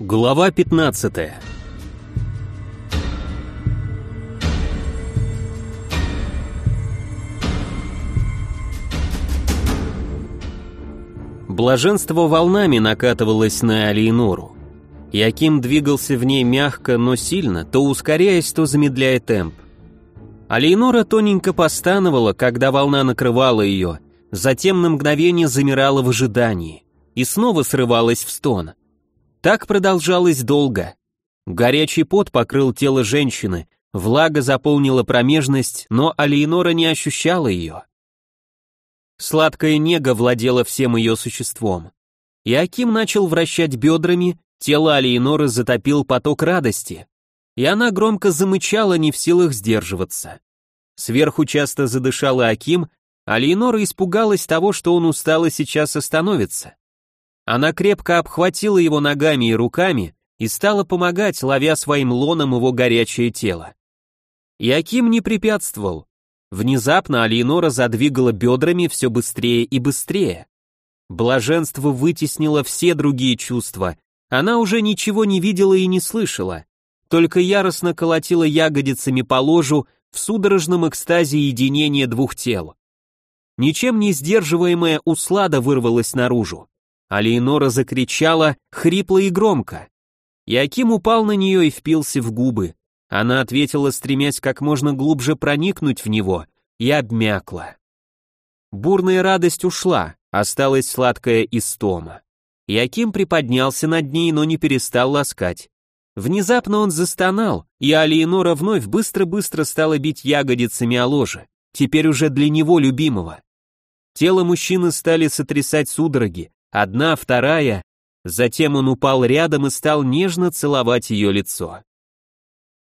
Глава 15 Блаженство волнами накатывалось на Алиенору. Яким двигался в ней мягко, но сильно, то ускоряясь, то замедляя темп. Алиенора тоненько постановала, когда волна накрывала ее, затем на мгновение замирала в ожидании и снова срывалась в стон. Так продолжалось долго. Горячий пот покрыл тело женщины, влага заполнила промежность, но Алиенора не ощущала ее. Сладкая нега владела всем ее существом. И Аким начал вращать бедрами, тело Алиеноры затопил поток радости, и она громко замычала, не в силах сдерживаться. Сверху часто задышала Аким, а Леонора испугалась того, что он устал и сейчас остановится. Она крепко обхватила его ногами и руками и стала помогать, ловя своим лоном его горячее тело. Яким не препятствовал. Внезапно Алиенора задвигала бедрами все быстрее и быстрее. Блаженство вытеснило все другие чувства. Она уже ничего не видела и не слышала, только яростно колотила ягодицами по ложу в судорожном экстазе единения двух тел. Ничем не сдерживаемая услада вырвалась наружу. А Леонора закричала хрипло и громко. Яким упал на нее и впился в губы. Она ответила, стремясь как можно глубже проникнуть в него, и обмякла. Бурная радость ушла, осталась сладкая истома. Яким приподнялся над ней, но не перестал ласкать. Внезапно он застонал, и Алиенора вновь быстро-быстро стала бить ягодицами о ложе, теперь уже для него любимого. Тело мужчины стали сотрясать судороги, одна, вторая, затем он упал рядом и стал нежно целовать ее лицо.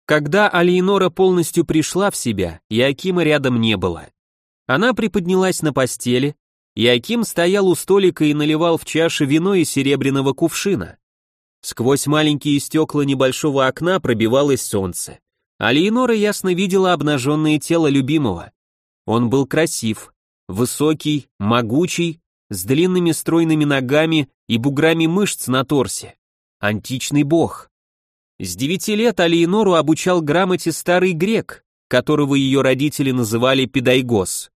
Когда Алиенора полностью пришла в себя, Якима рядом не было. Она приподнялась на постели, Яким стоял у столика и наливал в чаши вино из серебряного кувшина. Сквозь маленькие стекла небольшого окна пробивалось солнце. А Леонора ясно видела обнаженное тело любимого. Он был красив, высокий, могучий, с длинными стройными ногами и буграми мышц на торсе. Античный бог. С девяти лет Алиенору обучал грамоте старый грек, которого ее родители называли Педайгос.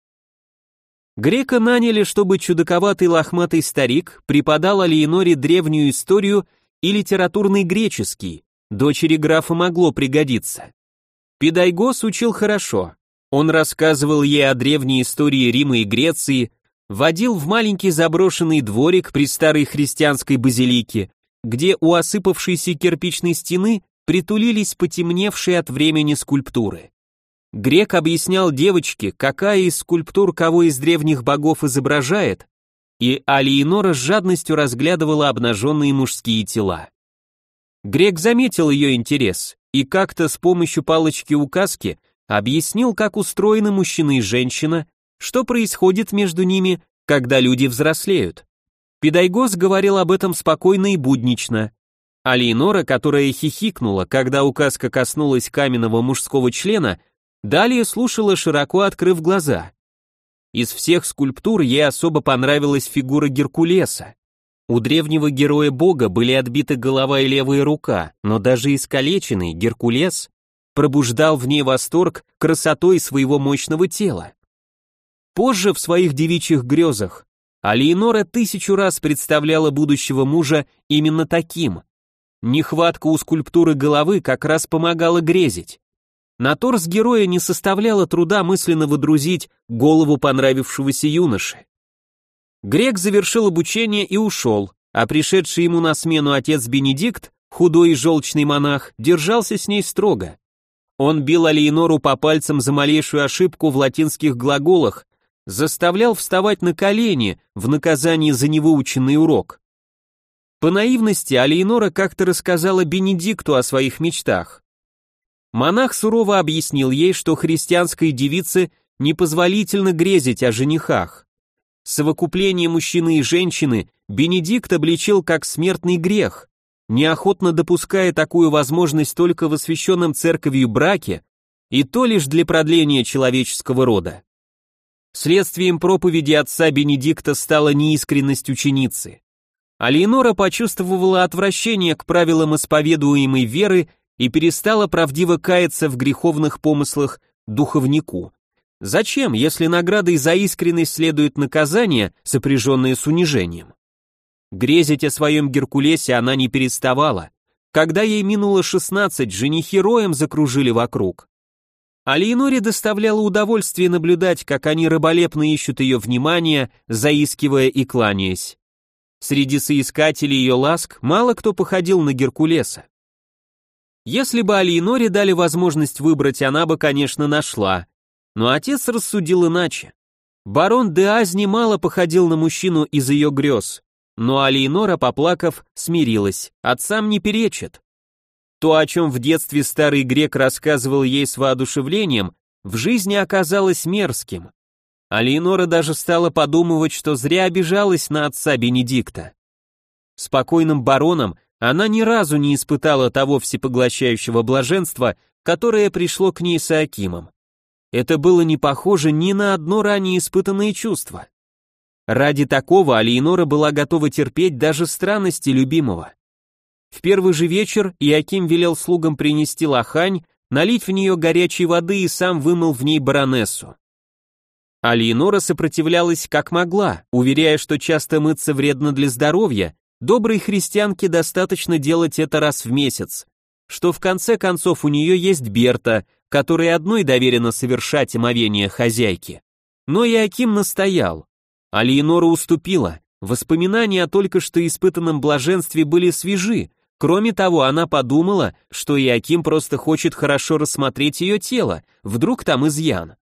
Грека наняли, чтобы чудаковатый лохматый старик преподал Алиеноре древнюю историю и литературный греческий, дочери графа могло пригодиться. Педайгос учил хорошо, он рассказывал ей о древней истории Рима и Греции, водил в маленький заброшенный дворик при старой христианской базилике, где у осыпавшейся кирпичной стены притулились потемневшие от времени скульптуры. Грек объяснял девочке, какая из скульптур кого из древних богов изображает, и Алиенора с жадностью разглядывала обнаженные мужские тела. Грек заметил ее интерес и как-то с помощью палочки-указки объяснил, как устроены мужчина и женщина, что происходит между ними, когда люди взрослеют. Педайгос говорил об этом спокойно и буднично. А которая хихикнула, когда указка коснулась каменного мужского члена, далее слушала, широко открыв глаза. Из всех скульптур ей особо понравилась фигура Геркулеса. У древнего героя бога были отбиты голова и левая рука, но даже искалеченный Геркулес пробуждал в ней восторг красотой своего мощного тела. Позже в своих девичьих грезах Алиенора тысячу раз представляла будущего мужа именно таким. Нехватка у скульптуры головы как раз помогала грезить. На торс героя не составляло труда мысленно выдрузить голову понравившегося юноши. Грек завершил обучение и ушел, а пришедший ему на смену отец Бенедикт, худой и желчный монах, держался с ней строго. Он бил Алиенору по пальцам за малейшую ошибку в латинских глаголах заставлял вставать на колени в наказание за невыученный урок. По наивности Алиенора как-то рассказала Бенедикту о своих мечтах. Монах сурово объяснил ей, что христианской девице непозволительно грезить о женихах. Совокупление мужчины и женщины Бенедикт обличил как смертный грех, неохотно допуская такую возможность только в освященном церковью браке, и то лишь для продления человеческого рода. Следствием проповеди отца Бенедикта стала неискренность ученицы. Алиенора почувствовала отвращение к правилам исповедуемой веры и перестала правдиво каяться в греховных помыслах духовнику. Зачем, если наградой за искренность следует наказание, сопряженное с унижением? Грезить о своем Геркулесе она не переставала. Когда ей минуло шестнадцать, женихи роем закружили вокруг. А Леоноре доставляло удовольствие наблюдать, как они рыболепно ищут ее внимания, заискивая и кланяясь. Среди соискателей ее ласк мало кто походил на Геркулеса. Если бы Алиеноре дали возможность выбрать, она бы, конечно, нашла. Но отец рассудил иначе. Барон де Азни мало походил на мужчину из ее грез. Но Алиенора, поплакав, смирилась, отцам не перечит. То, о чем в детстве старый грек рассказывал ей с воодушевлением, в жизни оказалось мерзким. Алиенора даже стала подумывать, что зря обижалась на отца Бенедикта. Спокойным бароном она ни разу не испытала того всепоглощающего блаженства, которое пришло к ней с Акимом. Это было не похоже ни на одно ранее испытанное чувство. Ради такого Алиенора была готова терпеть даже странности любимого. В первый же вечер Иаким велел слугам принести лохань, налить в нее горячей воды и сам вымыл в ней баронессу. А Леонора сопротивлялась как могла, уверяя, что часто мыться вредно для здоровья, доброй христианке достаточно делать это раз в месяц, что в конце концов у нее есть Берта, которой одной доверено совершать омовение хозяйки. Но Иаким настоял. А Леонора уступила, воспоминания о только что испытанном блаженстве были свежи, Кроме того, она подумала, что Иаким просто хочет хорошо рассмотреть ее тело, вдруг там изъян.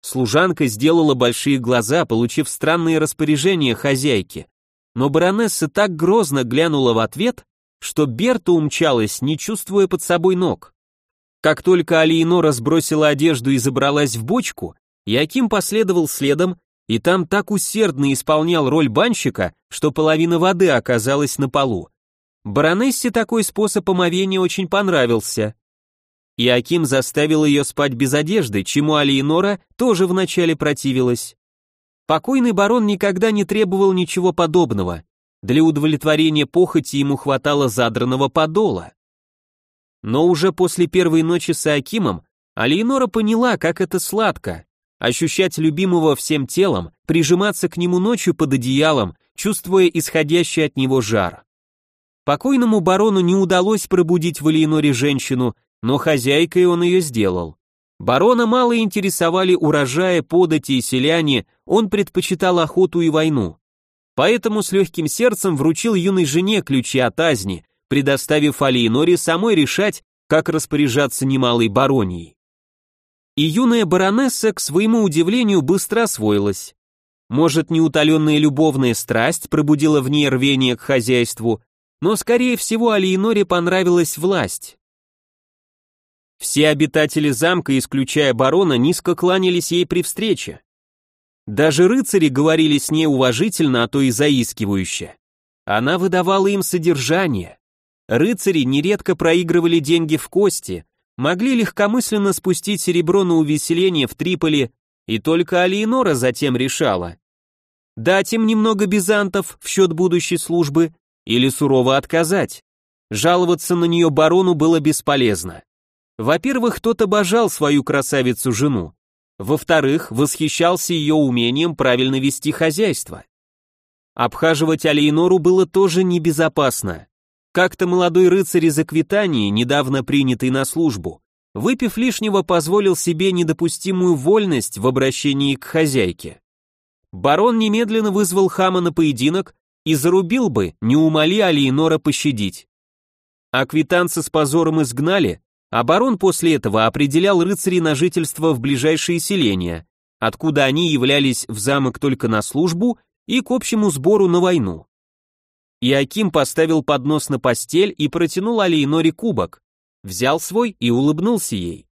Служанка сделала большие глаза, получив странные распоряжения хозяйки. Но баронесса так грозно глянула в ответ, что Берта умчалась, не чувствуя под собой ног. Как только Алиенора сбросила одежду и забралась в бочку, Яким последовал следом, и там так усердно исполнял роль банщика, что половина воды оказалась на полу. Баронессе такой способ омовения очень понравился, и Аким заставил ее спать без одежды, чему Алиенора тоже вначале противилась. Покойный барон никогда не требовал ничего подобного. Для удовлетворения похоти ему хватало задранного подола. Но уже после первой ночи с Акимом Алиенора поняла, как это сладко ощущать любимого всем телом, прижиматься к нему ночью под одеялом, чувствуя исходящий от него жар. Покойному барону не удалось пробудить в Алиеноре женщину, но хозяйкой он ее сделал. Барона мало интересовали урожаи, подати и селяне, он предпочитал охоту и войну. Поэтому с легким сердцем вручил юной жене ключи от Азни, предоставив Алиеноре самой решать, как распоряжаться немалой баронией. И юная баронесса, к своему удивлению, быстро освоилась. Может, неутоленная любовная страсть пробудила в ней рвение к хозяйству, но, скорее всего, Алиеноре понравилась власть. Все обитатели замка, исключая барона, низко кланялись ей при встрече. Даже рыцари говорили с ней уважительно, а то и заискивающе. Она выдавала им содержание. Рыцари нередко проигрывали деньги в кости, могли легкомысленно спустить серебро на увеселение в Триполи, и только Алиенора затем решала. Дать им немного бизантов в счет будущей службы или сурово отказать. Жаловаться на нее барону было бесполезно. Во-первых, тот обожал свою красавицу-жену. Во-вторых, восхищался ее умением правильно вести хозяйство. Обхаживать Алейнору было тоже небезопасно. Как-то молодой рыцарь из Аквитании, недавно принятый на службу, выпив лишнего, позволил себе недопустимую вольность в обращении к хозяйке. Барон немедленно вызвал хама на поединок и зарубил бы, не умоли Алиенора пощадить. Аквитанца с позором изгнали, а барон после этого определял рыцарей на жительство в ближайшие селения, откуда они являлись в замок только на службу и к общему сбору на войну. Иаким поставил поднос на постель и протянул Алейноре кубок, взял свой и улыбнулся ей.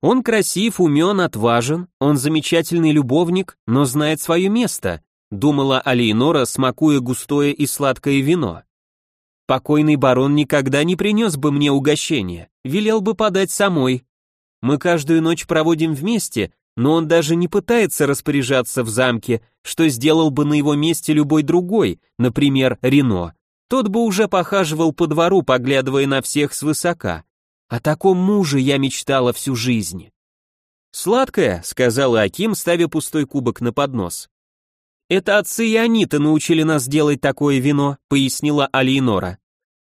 Он красив, умен, отважен, он замечательный любовник, но знает свое место, думала Алейнора, смакуя густое и сладкое вино. Покойный барон никогда не принес бы мне угощение, велел бы подать самой. Мы каждую ночь проводим вместе, но он даже не пытается распоряжаться в замке, что сделал бы на его месте любой другой, например, Рено. Тот бы уже похаживал по двору, поглядывая на всех свысока. О таком муже я мечтала всю жизнь. «Сладкое», — сказала Аким, ставя пустой кубок на поднос. «Это отцы и они-то научили нас делать такое вино», — пояснила Алиенора.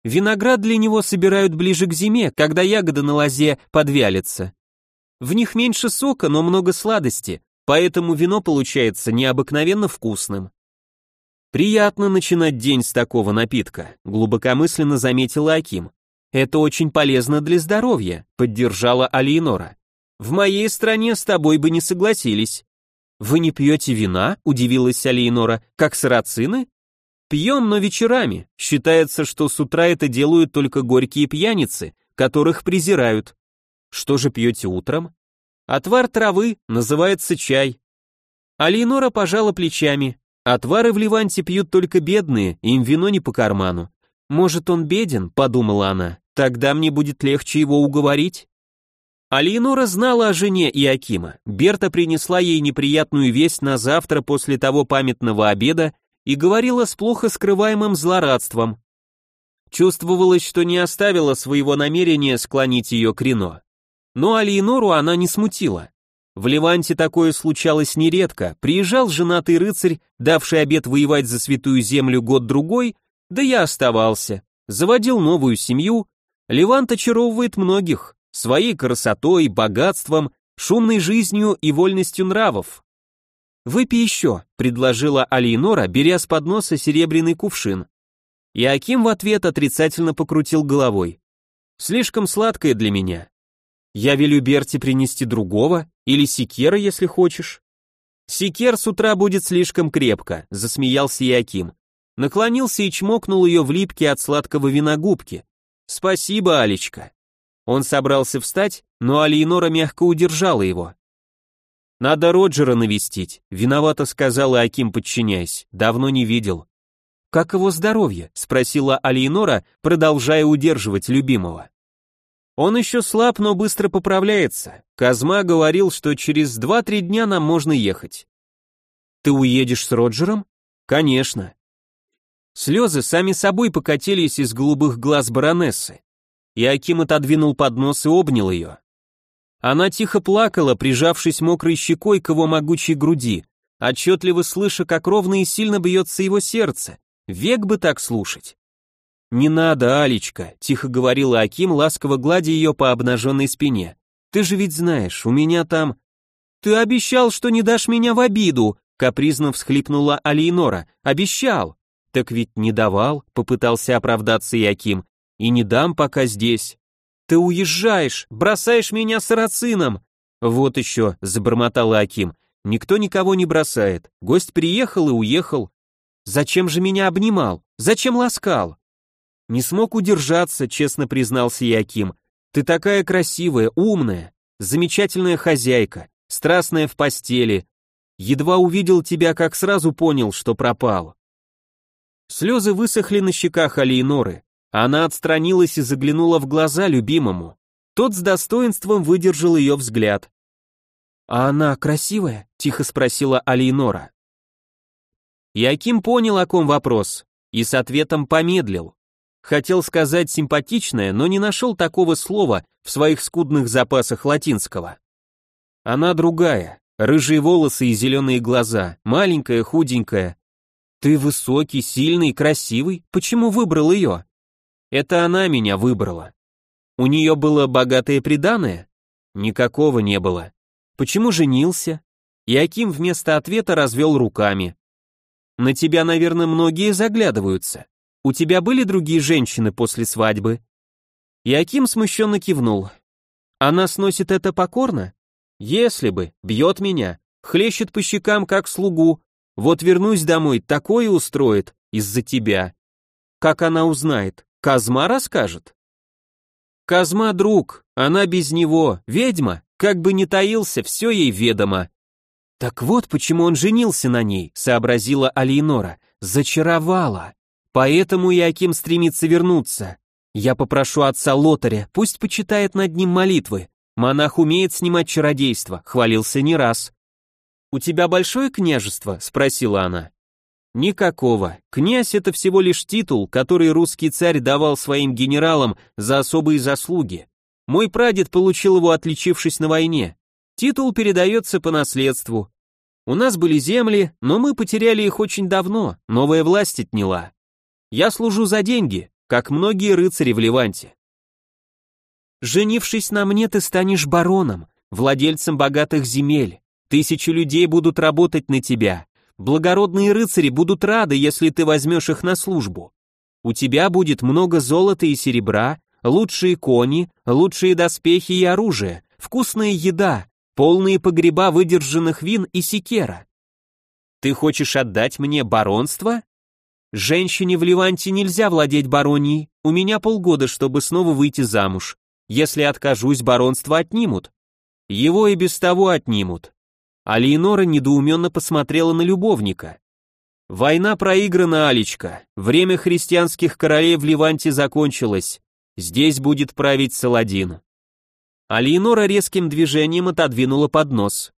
«Виноград для него собирают ближе к зиме, когда ягода на лозе подвялится. В них меньше сока, но много сладости, поэтому вино получается необыкновенно вкусным». «Приятно начинать день с такого напитка», — глубокомысленно заметила Аким. «Это очень полезно для здоровья», — поддержала Алиенора. «В моей стране с тобой бы не согласились». «Вы не пьете вина?» — удивилась Алиенора. «Как сарацины?» «Пьем, но вечерами. Считается, что с утра это делают только горькие пьяницы, которых презирают». «Что же пьете утром?» «Отвар травы, называется чай». Алиенора пожала плечами. Отвары в Ливанте пьют только бедные, им вино не по карману. Может, он беден, подумала она, тогда мне будет легче его уговорить. Алиенора знала о жене Иакима. Берта принесла ей неприятную весть на завтра после того памятного обеда и говорила с плохо скрываемым злорадством. Чувствовалось, что не оставила своего намерения склонить ее к Рено. Но Алиенору она не смутила. В Ливанте такое случалось нередко. Приезжал женатый рыцарь, давший обет воевать за святую землю год-другой, да я оставался. Заводил новую семью. Ливант очаровывает многих своей красотой, богатством, шумной жизнью и вольностью нравов. «Выпей еще», — предложила Алиенора, беря с подноса серебряный кувшин. И Аким в ответ отрицательно покрутил головой. «Слишком сладкое для меня. Я велю Берти принести другого, или секера, если хочешь. Секер с утра будет слишком крепко, засмеялся Яким. Наклонился и чмокнул ее в липке от сладкого вина губки. Спасибо, Алечка. Он собрался встать, но Алиенора мягко удержала его. Надо Роджера навестить, виновато сказала Аким, подчиняясь. Давно не видел. Как его здоровье? спросила Алиенора, продолжая удерживать любимого. Он еще слаб, но быстро поправляется. Казма говорил, что через 2-3 дня нам можно ехать. Ты уедешь с Роджером? Конечно. Слезы сами собой покатились из голубых глаз баронессы. И Аким отодвинул поднос и обнял ее. Она тихо плакала, прижавшись мокрой щекой к его могучей груди, отчетливо слыша, как ровно и сильно бьется его сердце. Век бы так слушать. «Не надо, Алечка», — тихо говорила Аким, ласково гладя ее по обнаженной спине. «Ты же ведь знаешь, у меня там...» «Ты обещал, что не дашь меня в обиду», — капризно всхлипнула Алиенора. «Обещал». «Так ведь не давал», — попытался оправдаться Яким. «И не дам пока здесь». «Ты уезжаешь, бросаешь меня сарацином». «Вот еще», — забормотала Аким. «Никто никого не бросает. Гость приехал и уехал. Зачем же меня обнимал? Зачем ласкал?» Не смог удержаться, честно признался Яким. Ты такая красивая, умная, замечательная хозяйка, страстная в постели. Едва увидел тебя, как сразу понял, что пропал. Слезы высохли на щеках Алиеноры. Она отстранилась и заглянула в глаза любимому. Тот с достоинством выдержал ее взгляд. «А она красивая?» — тихо спросила Алиенора. Яким понял, о ком вопрос, и с ответом помедлил. Хотел сказать симпатичная, но не нашел такого слова в своих скудных запасах латинского. Она другая, рыжие волосы и зеленые глаза, маленькая, худенькая. Ты высокий, сильный, красивый, почему выбрал ее? Это она меня выбрала. У нее было богатое приданое? Никакого не было. Почему женился? Яким вместо ответа развел руками. На тебя, наверное, многие заглядываются. У тебя были другие женщины после свадьбы?» Яким смущенно кивнул. «Она сносит это покорно? Если бы, бьет меня, хлещет по щекам, как слугу. Вот вернусь домой, такое устроит из-за тебя. Как она узнает? Казма расскажет?» «Казма друг, она без него, ведьма, как бы не таился, все ей ведомо». «Так вот почему он женился на ней», — сообразила Алиенора. «Зачаровала». Поэтому Иаким стремится вернуться. Я попрошу отца Лотаря, пусть почитает над ним молитвы. Монах умеет снимать чародейство, хвалился не раз. У тебя большое княжество? спросила она. Никакого. Князь это всего лишь титул, который русский царь давал своим генералам за особые заслуги. Мой прадед получил его, отличившись на войне. Титул передается по наследству. У нас были земли, но мы потеряли их очень давно, новая власть отняла. Я служу за деньги, как многие рыцари в Ливанте. Женившись на мне, ты станешь бароном, владельцем богатых земель. Тысячи людей будут работать на тебя. Благородные рыцари будут рады, если ты возьмешь их на службу. У тебя будет много золота и серебра, лучшие кони, лучшие доспехи и оружие, вкусная еда, полные погреба выдержанных вин и секера. Ты хочешь отдать мне баронство? Женщине в Ливанте нельзя владеть баронией, у меня полгода, чтобы снова выйти замуж. Если откажусь, баронство отнимут. Его и без того отнимут. А Лейнора недоуменно посмотрела на любовника. Война проиграна, Алечка. Время христианских королей в Ливанте закончилось. Здесь будет править Саладин. А Лейнора резким движением отодвинула поднос.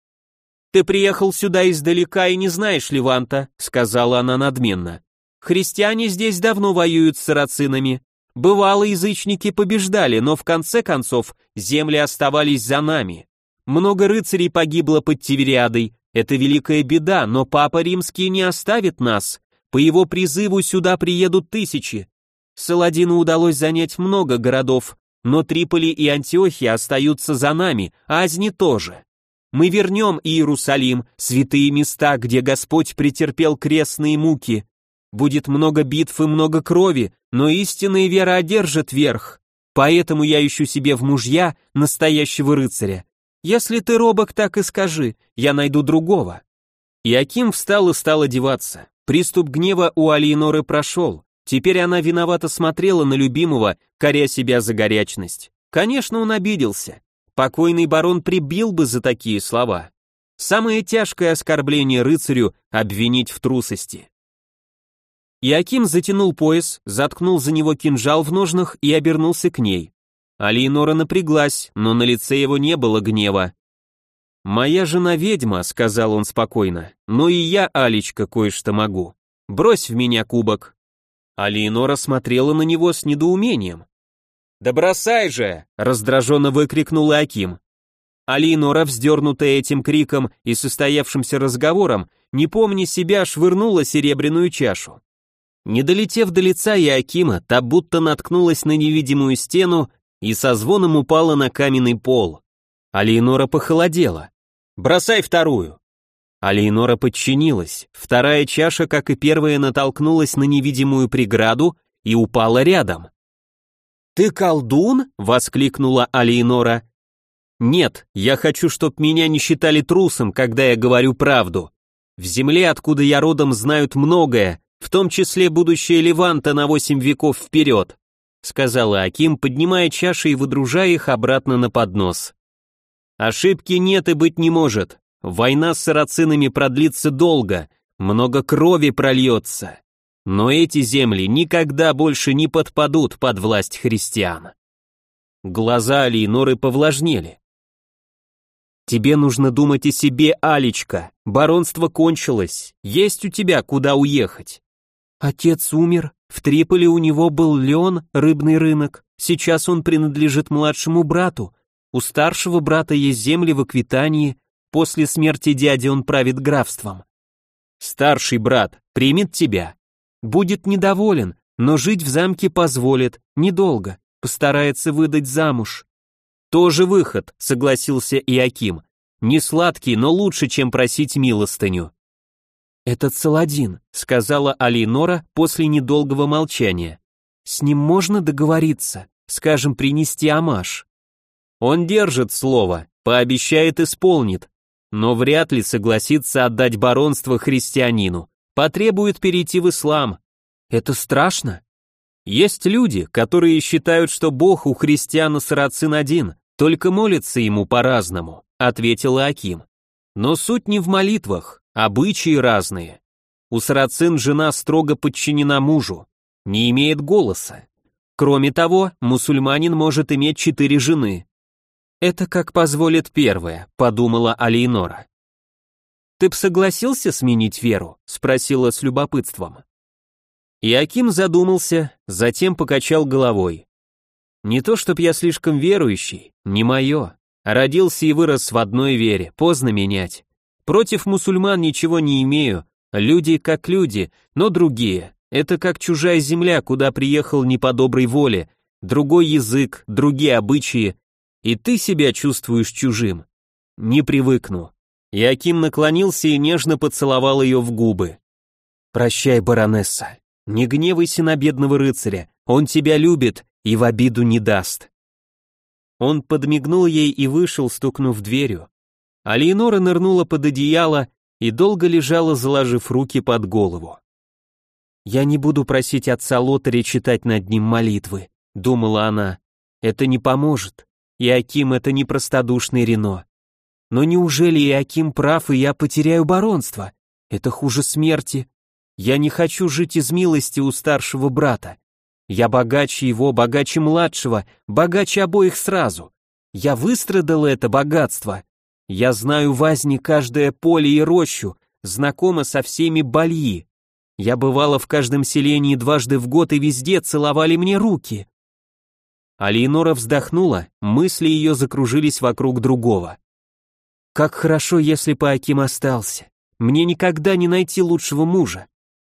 «Ты приехал сюда издалека и не знаешь Ливанта», — сказала она надменно. «Христиане здесь давно воюют с сарацинами. Бывало, язычники побеждали, но в конце концов земли оставались за нами. Много рыцарей погибло под Тивериадой, это великая беда, но Папа Римский не оставит нас. По его призыву сюда приедут тысячи. Саладину удалось занять много городов, но Триполи и Антиохия остаются за нами, а Азни тоже. Мы вернем Иерусалим, святые места, где Господь претерпел крестные муки, Будет много битв и много крови, но истинная вера одержит верх. Поэтому я ищу себе в мужья настоящего рыцаря. Если ты робок, так и скажи, я найду другого». Иаким встал и стал одеваться. Приступ гнева у Алиеноры прошел. Теперь она виновато смотрела на любимого, коря себя за горячность. Конечно, он обиделся. Покойный барон прибил бы за такие слова. Самое тяжкое оскорбление рыцарю — обвинить в трусости. Иаким затянул пояс, заткнул за него кинжал в ножнах и обернулся к ней. Алиенора напряглась, но на лице его не было гнева. «Моя жена ведьма», — сказал он спокойно, — «но и я, Алечка, кое-что могу. Брось в меня кубок». Алиенора смотрела на него с недоумением. «Да бросай же!» — раздраженно выкрикнул Аким. Алиенора, вздернутая этим криком и состоявшимся разговором, не помня себя, швырнула серебряную чашу. Не долетев до лица Иакима, та будто наткнулась на невидимую стену и со звоном упала на каменный пол. Алиенора похолодела. «Бросай вторую!» Алиенора подчинилась. Вторая чаша, как и первая, натолкнулась на невидимую преграду и упала рядом. «Ты колдун?» — воскликнула Алиенора. «Нет, я хочу, чтоб меня не считали трусом, когда я говорю правду. В земле, откуда я родом, знают многое, в том числе будущее Леванта на восемь веков вперед», сказала Аким, поднимая чаши и выдружая их обратно на поднос. «Ошибки нет и быть не может. Война с сарацинами продлится долго, много крови прольется. Но эти земли никогда больше не подпадут под власть христиан». Глаза Алиеноры повлажнели. «Тебе нужно думать о себе, Алечка. Баронство кончилось. Есть у тебя куда уехать. Отец умер, в Триполи у него был Леон, рыбный рынок, сейчас он принадлежит младшему брату. У старшего брата есть земли в Аквитании, после смерти дяди он правит графством. Старший брат примет тебя. Будет недоволен, но жить в замке позволит, недолго, постарается выдать замуж. Тоже выход, согласился Иаким. Не сладкий, но лучше, чем просить милостыню. «Этот Саладин», — сказала Алинора после недолгого молчания. «С ним можно договориться, скажем, принести амаш». «Он держит слово, пообещает исполнит, но вряд ли согласится отдать баронство христианину, потребует перейти в ислам. Это страшно?» Есть люди, которые считают, что Бог у христиан сарацин один, только молятся ему по-разному, ответила Аким. Но суть не в молитвах, Обычаи разные. У сарацин жена строго подчинена мужу, не имеет голоса. Кроме того, мусульманин может иметь четыре жены. Это как позволит первое, подумала Алейнора. Ты б согласился сменить веру? спросила с любопытством. Иаким задумался, затем покачал головой. Не то, чтоб я слишком верующий, не мое. Родился и вырос в одной вере, поздно менять. Против мусульман ничего не имею, люди как люди, но другие. Это как чужая земля, куда приехал не по доброй воле, другой язык, другие обычаи, и ты себя чувствуешь чужим. Не привыкну. Яким наклонился и нежно поцеловал ее в губы. «Прощай, баронесса. Не гневайся на бедного рыцаря, он тебя любит и в обиду не даст». Он подмигнул ей и вышел, стукнув дверью. А Лейнора нырнула под одеяло и долго лежала, заложив руки под голову. «Я не буду просить отца Лотаря читать над ним молитвы», — думала она. «Это не поможет. Иаким — это не простодушный Рено. Но неужели Иаким прав, и я потеряю баронство? Это хуже смерти. Я не хочу жить из милости у старшего брата. Я богаче его, богаче младшего, богаче обоих сразу. Я выстрадал это богатство. Я знаю Вазни каждое поле и рощу, знакома со всеми бальи. Я бывала в каждом селении дважды в год и везде целовали мне руки. Алиенора вздохнула, мысли ее закружились вокруг другого. Как хорошо, если Пааким остался. Мне никогда не найти лучшего мужа.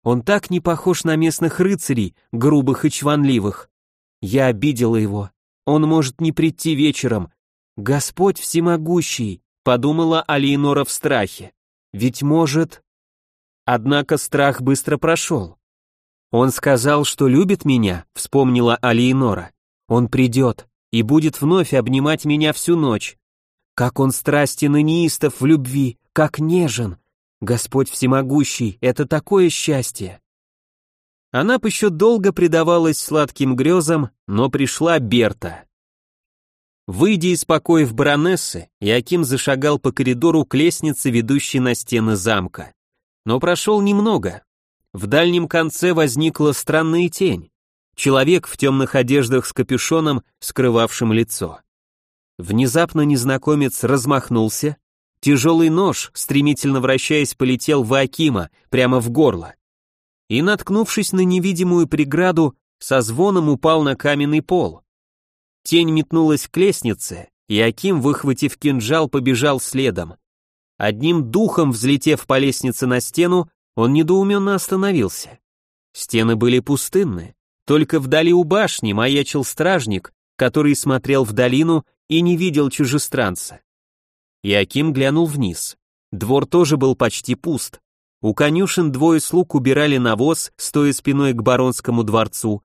Он так не похож на местных рыцарей, грубых и чванливых. Я обидела его. Он может не прийти вечером. Господь всемогущий, подумала Алиенора в страхе. Ведь может... Однако страх быстро прошел. Он сказал, что любит меня, вспомнила Алиенора. Он придет и будет вновь обнимать меня всю ночь. Как он страстен и неистов в любви, как нежен. Господь всемогущий, это такое счастье. Она еще долго предавалась сладким грезам, но пришла Берта. Выйдя из покоев баронессы, Яким зашагал по коридору к лестнице, ведущей на стены замка но прошел немного. В дальнем конце возникла странная тень. Человек в темных одеждах с капюшоном, скрывавшим лицо. Внезапно незнакомец размахнулся, тяжелый нож, стремительно вращаясь, полетел в Акима, прямо в горло. И, наткнувшись на невидимую преграду, со звоном упал на каменный пол. Тень метнулась к лестнице, и Аким, выхватив кинжал, побежал следом. Одним духом взлетев по лестнице на стену, он недоуменно остановился. Стены были пустынны, только вдали у башни маячил стражник, который смотрел в долину и не видел чужестранца. Иаким глянул вниз. Двор тоже был почти пуст. У конюшен двое слуг убирали навоз, стоя спиной к баронскому дворцу.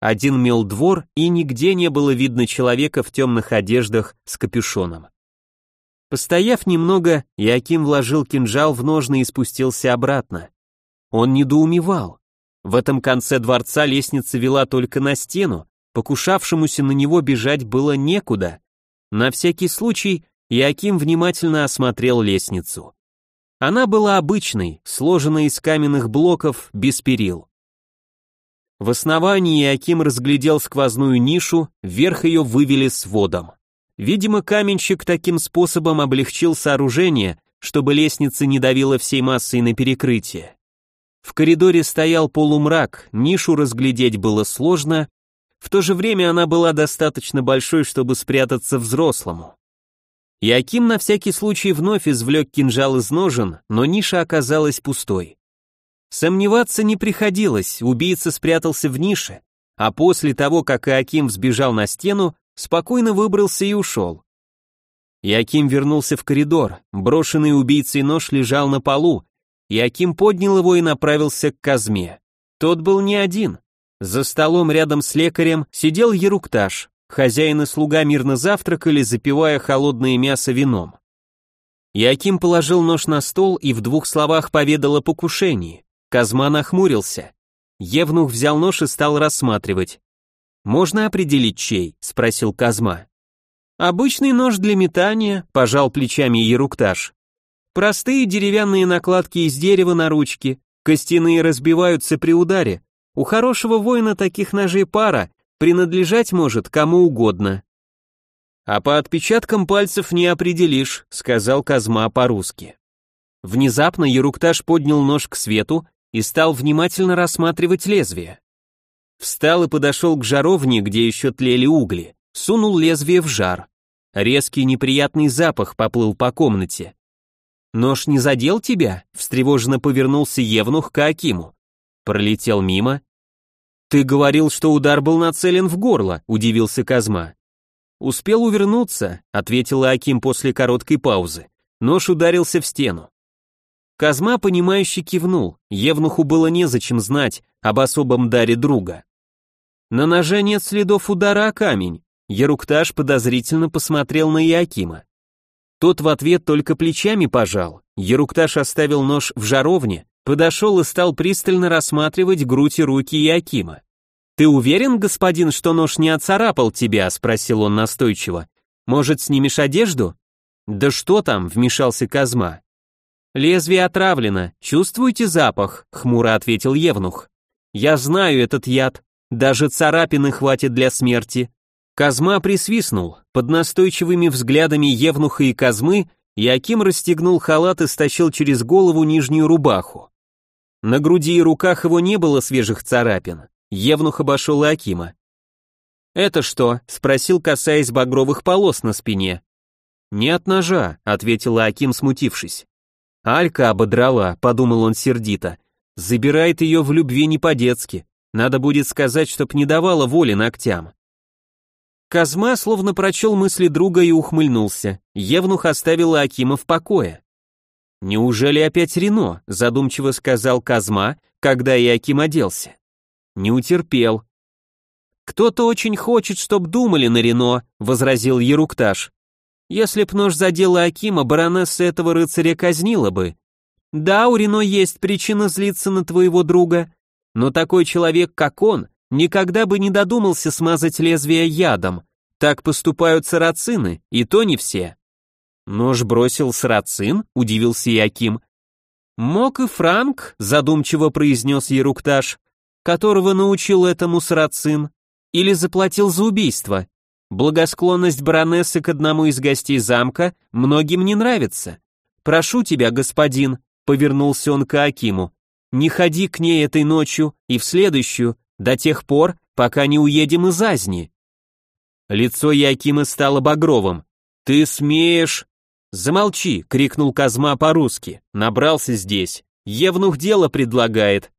Один мел двор, и нигде не было видно человека в темных одеждах с капюшоном. Постояв немного, Яким вложил кинжал в ножны и спустился обратно. Он недоумевал. В этом конце дворца лестница вела только на стену, покушавшемуся на него бежать было некуда. На всякий случай Яким внимательно осмотрел лестницу. Она была обычной, сложенной из каменных блоков, без перил. В основании Яким разглядел сквозную нишу, вверх ее вывели сводом. Видимо, каменщик таким способом облегчил сооружение, чтобы лестница не давила всей массой на перекрытие. В коридоре стоял полумрак, нишу разглядеть было сложно, в то же время она была достаточно большой, чтобы спрятаться взрослому. Яким на всякий случай вновь извлек кинжал из ножен, но ниша оказалась пустой. Сомневаться не приходилось, убийца спрятался в нише, а после того, как Иаким взбежал на стену, спокойно выбрался и ушел. Яким вернулся в коридор, брошенный убийцей нож лежал на полу, Яким поднял его и направился к Казме. Тот был не один. За столом рядом с лекарем сидел Ерукташ, хозяин и слуга мирно завтракали, запивая холодное мясо вином. Яким положил нож на стол и в двух словах поведал о покушении. Казма нахмурился. Евнух взял нож и стал рассматривать. «Можно определить чей?» — спросил Казма. «Обычный нож для метания», — пожал плечами Ерукташ. «Простые деревянные накладки из дерева на ручки, костяные разбиваются при ударе. У хорошего воина таких ножей пара, принадлежать может кому угодно». А по отпечаткам пальцев не определишь, сказал Казма по-русски. Внезапно Ерукташ поднял нож к свету и стал внимательно рассматривать лезвие. Встал и подошел к жаровне, где еще тлели угли, сунул лезвие в жар. Резкий неприятный запах поплыл по комнате. «Нож не задел тебя?» — встревоженно повернулся Евнух к Акиму. Пролетел мимо. «Ты говорил, что удар был нацелен в горло», — удивился Казма. «Успел увернуться», — ответила Аким после короткой паузы. Нож ударился в стену. Казма, понимающе кивнул, Евнуху было незачем знать об особом даре друга. На ноже нет следов удара о камень. Ерукташ подозрительно посмотрел на Иакима. Тот в ответ только плечами пожал. Ерукташ оставил нож в жаровне, подошел и стал пристально рассматривать грудь и руки Иакима. «Ты уверен, господин, что нож не оцарапал тебя?» — спросил он настойчиво. «Может, снимешь одежду?» «Да что там?» — вмешался Казма. «Лезвие отравлено, чувствуете запах?» — хмуро ответил Евнух. «Я знаю этот яд, даже царапины хватит для смерти. Казма присвистнул. Под настойчивыми взглядами Евнуха и Казмы Яким расстегнул халат и стащил через голову нижнюю рубаху. На груди и руках его не было свежих царапин. Евнух обошел Акима. «Это что?» — спросил, касаясь багровых полос на спине. «Не от ножа», — ответил Аким, смутившись. «Алька ободрала», — подумал он сердито. «Забирает ее в любви не по-детски. Надо будет сказать, чтоб не давала воли ногтям». Казма словно прочел мысли друга и ухмыльнулся. Евнух оставил Акима в покое. «Неужели опять Рено?» – задумчиво сказал Казма, когда и Аким оделся. Не утерпел. «Кто-то очень хочет, чтоб думали на Рено», – возразил Ерукташ. «Если б нож задел Акима, баронесса этого рыцаря казнила бы. Да, у Рено есть причина злиться на твоего друга, но такой человек, как он, никогда бы не додумался смазать лезвие ядом. Так поступают сарацины, и то не все. Нож бросил сарацин, удивился Яким. Мог и Франк, задумчиво произнес Ерукташ, которого научил этому сарацин, или заплатил за убийство. Благосклонность баронессы к одному из гостей замка многим не нравится. Прошу тебя, господин, повернулся он к Акиму. Не ходи к ней этой ночью и в следующую, до тех пор, пока не уедем из Азни». Лицо Якима стало багровым. «Ты смеешь...» «Замолчи!» — крикнул Казма по-русски. «Набрался здесь. Евнух дело предлагает».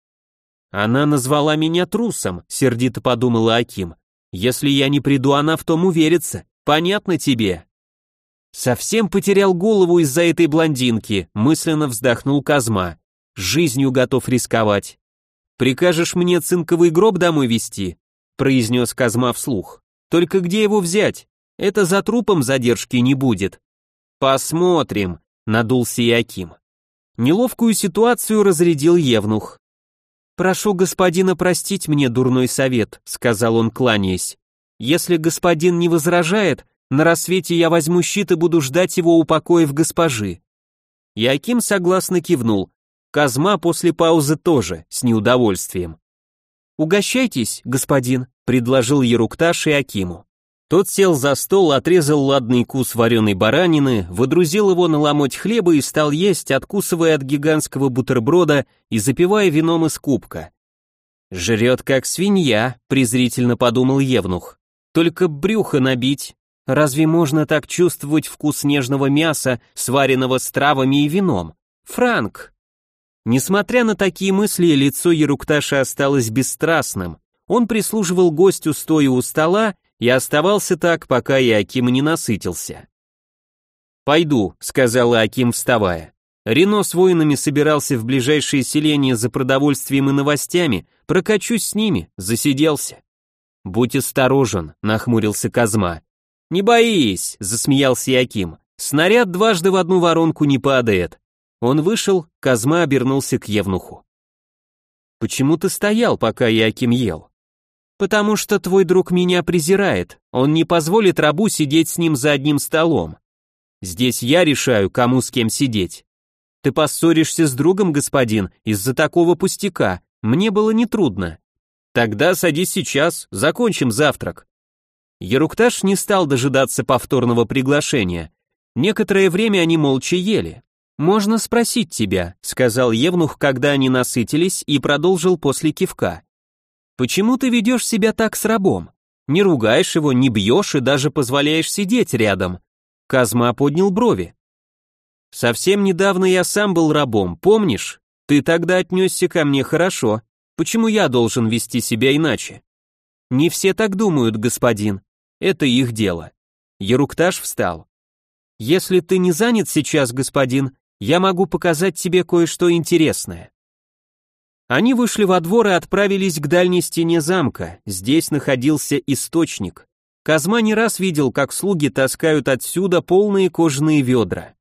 «Она назвала меня трусом», — сердито подумала Аким. «Если я не приду, она в том уверится. Понятно тебе?» «Совсем потерял голову из-за этой блондинки», — мысленно вздохнул Казма. «Жизнью готов рисковать. «Прикажешь мне цинковый гроб домой везти?» произнес Казма вслух. «Только где его взять? Это за трупом задержки не будет». «Посмотрим», — надулся Яким. Неловкую ситуацию разрядил Евнух. «Прошу господина простить мне дурной совет», — сказал он, кланяясь. «Если господин не возражает, на рассвете я возьму щит и буду ждать его у покоев госпожи». Яким согласно кивнул, Казма после паузы тоже, с неудовольствием. «Угощайтесь, господин», — предложил Ерукташ и Акиму. Тот сел за стол, отрезал ладный кус вареной баранины, выдрузил его на ломоть хлеба и стал есть, откусывая от гигантского бутерброда и запивая вином из кубка. «Жрет как свинья», — презрительно подумал Евнух. «Только брюхо набить. Разве можно так чувствовать вкус нежного мяса, сваренного с травами и вином? Франк!» Несмотря на такие мысли, лицо Ерукташа осталось бесстрастным. Он прислуживал гостю стоя у стола и оставался так, пока Аким не насытился. «Пойду», — сказал Аким, вставая. Рено с воинами собирался в ближайшее селение за продовольствием и новостями, прокачусь с ними, засиделся. «Будь осторожен», — нахмурился Казма. «Не боись», — засмеялся Яким. «Снаряд дважды в одну воронку не падает. Он вышел, Казма обернулся к Евнуху. «Почему ты стоял, пока Яким ел?» «Потому что твой друг меня презирает, он не позволит рабу сидеть с ним за одним столом. Здесь я решаю, кому с кем сидеть. Ты поссоришься с другом, господин, из-за такого пустяка, мне было нетрудно. Тогда садись сейчас, закончим завтрак». Ерукташ не стал дожидаться повторного приглашения. Некоторое время они молча ели. «Можно спросить тебя», — сказал Евнух, когда они насытились, и продолжил после кивка. «Почему ты ведешь себя так с рабом? Не ругаешь его, не бьешь и даже позволяешь сидеть рядом?» Казма поднял брови. «Совсем недавно я сам был рабом, помнишь? Ты тогда отнесся ко мне хорошо. Почему я должен вести себя иначе?» «Не все так думают, господин. Это их дело». Ерукташ встал. «Если ты не занят сейчас, господин, я могу показать тебе кое-что интересное. Они вышли во двор и отправились к дальней стене замка. Здесь находился источник. Казма не раз видел, как слуги таскают отсюда полные кожаные ведра.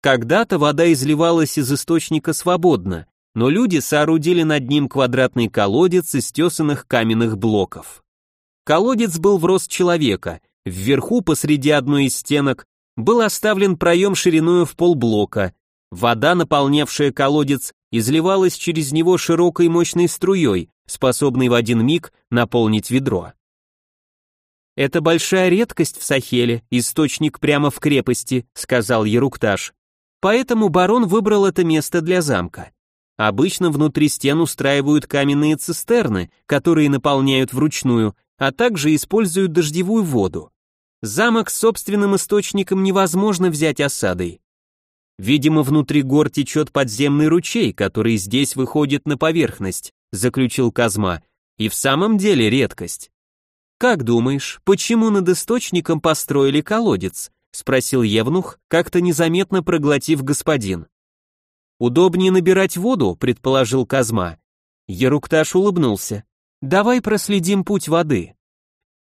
Когда-то вода изливалась из источника свободно, но люди соорудили над ним квадратный колодец из тесанных каменных блоков. Колодец был в рост человека, вверху посреди одной из стенок был оставлен проем шириной в полблока. Вода, наполнявшая колодец, изливалась через него широкой мощной струей, способной в один миг наполнить ведро. «Это большая редкость в Сахеле, источник прямо в крепости», сказал Ерукташ. «Поэтому барон выбрал это место для замка. Обычно внутри стен устраивают каменные цистерны, которые наполняют вручную, а также используют дождевую воду. Замок с собственным источником невозможно взять осадой. Видимо, внутри гор течет подземный ручей, который здесь выходит на поверхность, заключил Казма. И в самом деле редкость. Как думаешь, почему над источником построили колодец? спросил Евнух, как-то незаметно проглотив господин. Удобнее набирать воду, предположил Казма. Ерукташ улыбнулся. Давай проследим путь воды.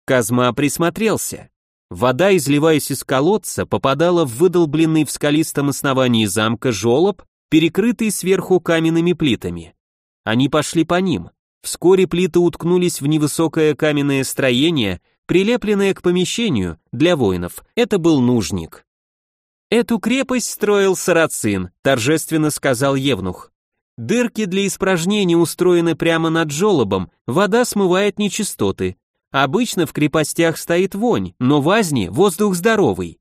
Казма присмотрелся. Вода, изливаясь из колодца, попадала в выдолбленный в скалистом основании замка желоб, перекрытый сверху каменными плитами. Они пошли по ним. Вскоре плиты уткнулись в невысокое каменное строение, прилепленное к помещению для воинов. Это был нужник. «Эту крепость строил Сарацин», — торжественно сказал Евнух. «Дырки для испражнений устроены прямо над желобом, вода смывает нечистоты. Обычно в крепостях стоит вонь, но в Азне воздух здоровый.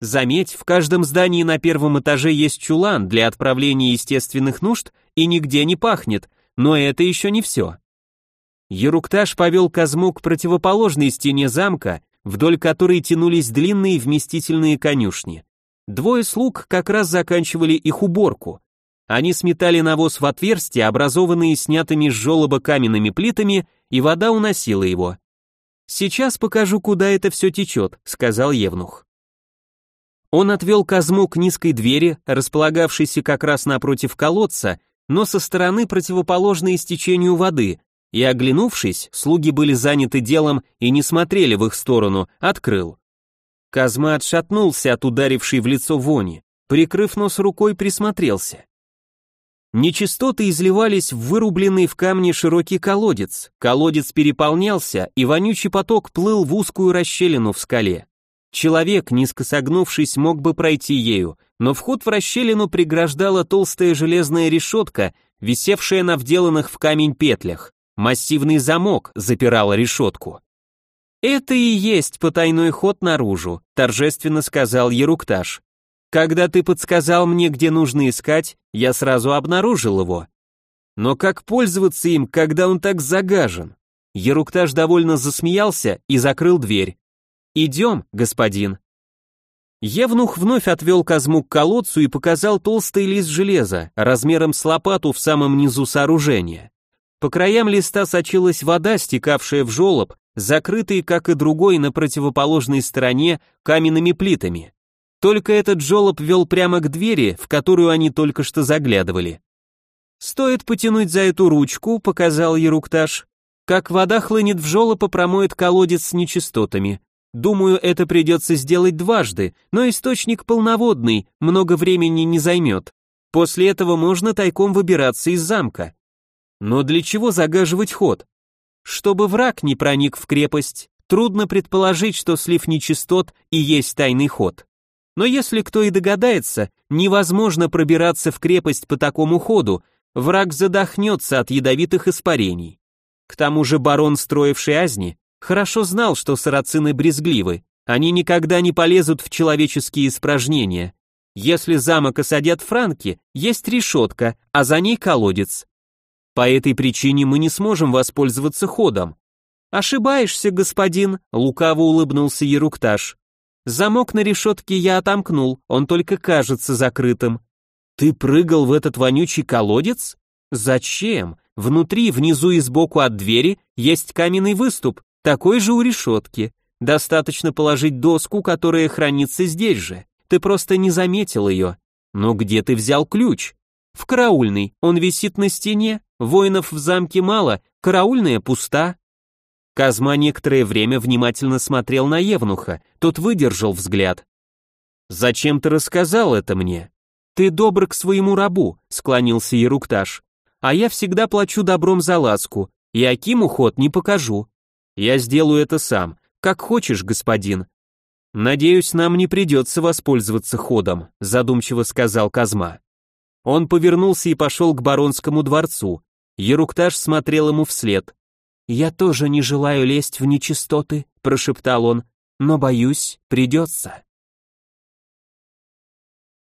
Заметь, в каждом здании на первом этаже есть чулан для отправления естественных нужд и нигде не пахнет, но это еще не все. Ерукташ повел Казму к противоположной стене замка, вдоль которой тянулись длинные вместительные конюшни. Двое слуг как раз заканчивали их уборку. Они сметали навоз в отверстия, образованные снятыми с желоба каменными плитами, и вода уносила его. «Сейчас покажу, куда это все течет», — сказал Евнух. Он отвел Казму к низкой двери, располагавшейся как раз напротив колодца, но со стороны противоположной истечению воды, и, оглянувшись, слуги были заняты делом и не смотрели в их сторону, открыл. Казма отшатнулся от ударившей в лицо вони, прикрыв нос рукой, присмотрелся. Нечистоты изливались в вырубленный в камне широкий колодец. Колодец переполнялся, и вонючий поток плыл в узкую расщелину в скале. Человек, низко согнувшись, мог бы пройти ею, но вход в расщелину преграждала толстая железная решетка, висевшая на вделанных в камень петлях. Массивный замок запирал решетку. «Это и есть потайной ход наружу», торжественно сказал Ерукташ. Когда ты подсказал мне, где нужно искать, я сразу обнаружил его. Но как пользоваться им, когда он так загажен? Еруктаж довольно засмеялся и закрыл дверь. «Идем, господин». Евнух вновь отвел Казму к колодцу и показал толстый лист железа, размером с лопату в самом низу сооружения. По краям листа сочилась вода, стекавшая в желоб, закрытый, как и другой, на противоположной стороне каменными плитами. Только этот жолоб вел прямо к двери, в которую они только что заглядывали. «Стоит потянуть за эту ручку», — показал Ерукташ. «Как вода хлынет в жолоб и промоет колодец с нечистотами. Думаю, это придется сделать дважды, но источник полноводный, много времени не займет. После этого можно тайком выбираться из замка. Но для чего загаживать ход? Чтобы враг не проник в крепость, трудно предположить, что слив нечистот и есть тайный ход. Но если кто и догадается, невозможно пробираться в крепость по такому ходу, враг задохнется от ядовитых испарений. К тому же барон, строивший Азни, Хорошо знал, что сарацины брезгливы, они никогда не полезут в человеческие испражнения. Если замок осадят франки, есть решетка, а за ней колодец. По этой причине мы не сможем воспользоваться ходом. Ошибаешься, господин, лукаво улыбнулся Ерукташ. Замок на решетке я отомкнул, он только кажется закрытым. Ты прыгал в этот вонючий колодец? Зачем? Внутри, внизу и сбоку от двери есть каменный выступ, такой же у решетки. Достаточно положить доску, которая хранится здесь же. Ты просто не заметил ее. Но где ты взял ключ? В караульной. Он висит на стене. Воинов в замке мало, караульная пуста. Казма некоторое время внимательно смотрел на Евнуха, тот выдержал взгляд. «Зачем ты рассказал это мне?» «Ты добр к своему рабу», — склонился Ерукташ. «А я всегда плачу добром за ласку, и Акиму ход не покажу. Я сделаю это сам, как хочешь, господин». «Надеюсь, нам не придется воспользоваться ходом», — задумчиво сказал Казма. Он повернулся и пошел к баронскому дворцу. Ерукташ смотрел ему вслед. «Я тоже не желаю лезть в нечистоты», — прошептал он, — «но, боюсь, придется».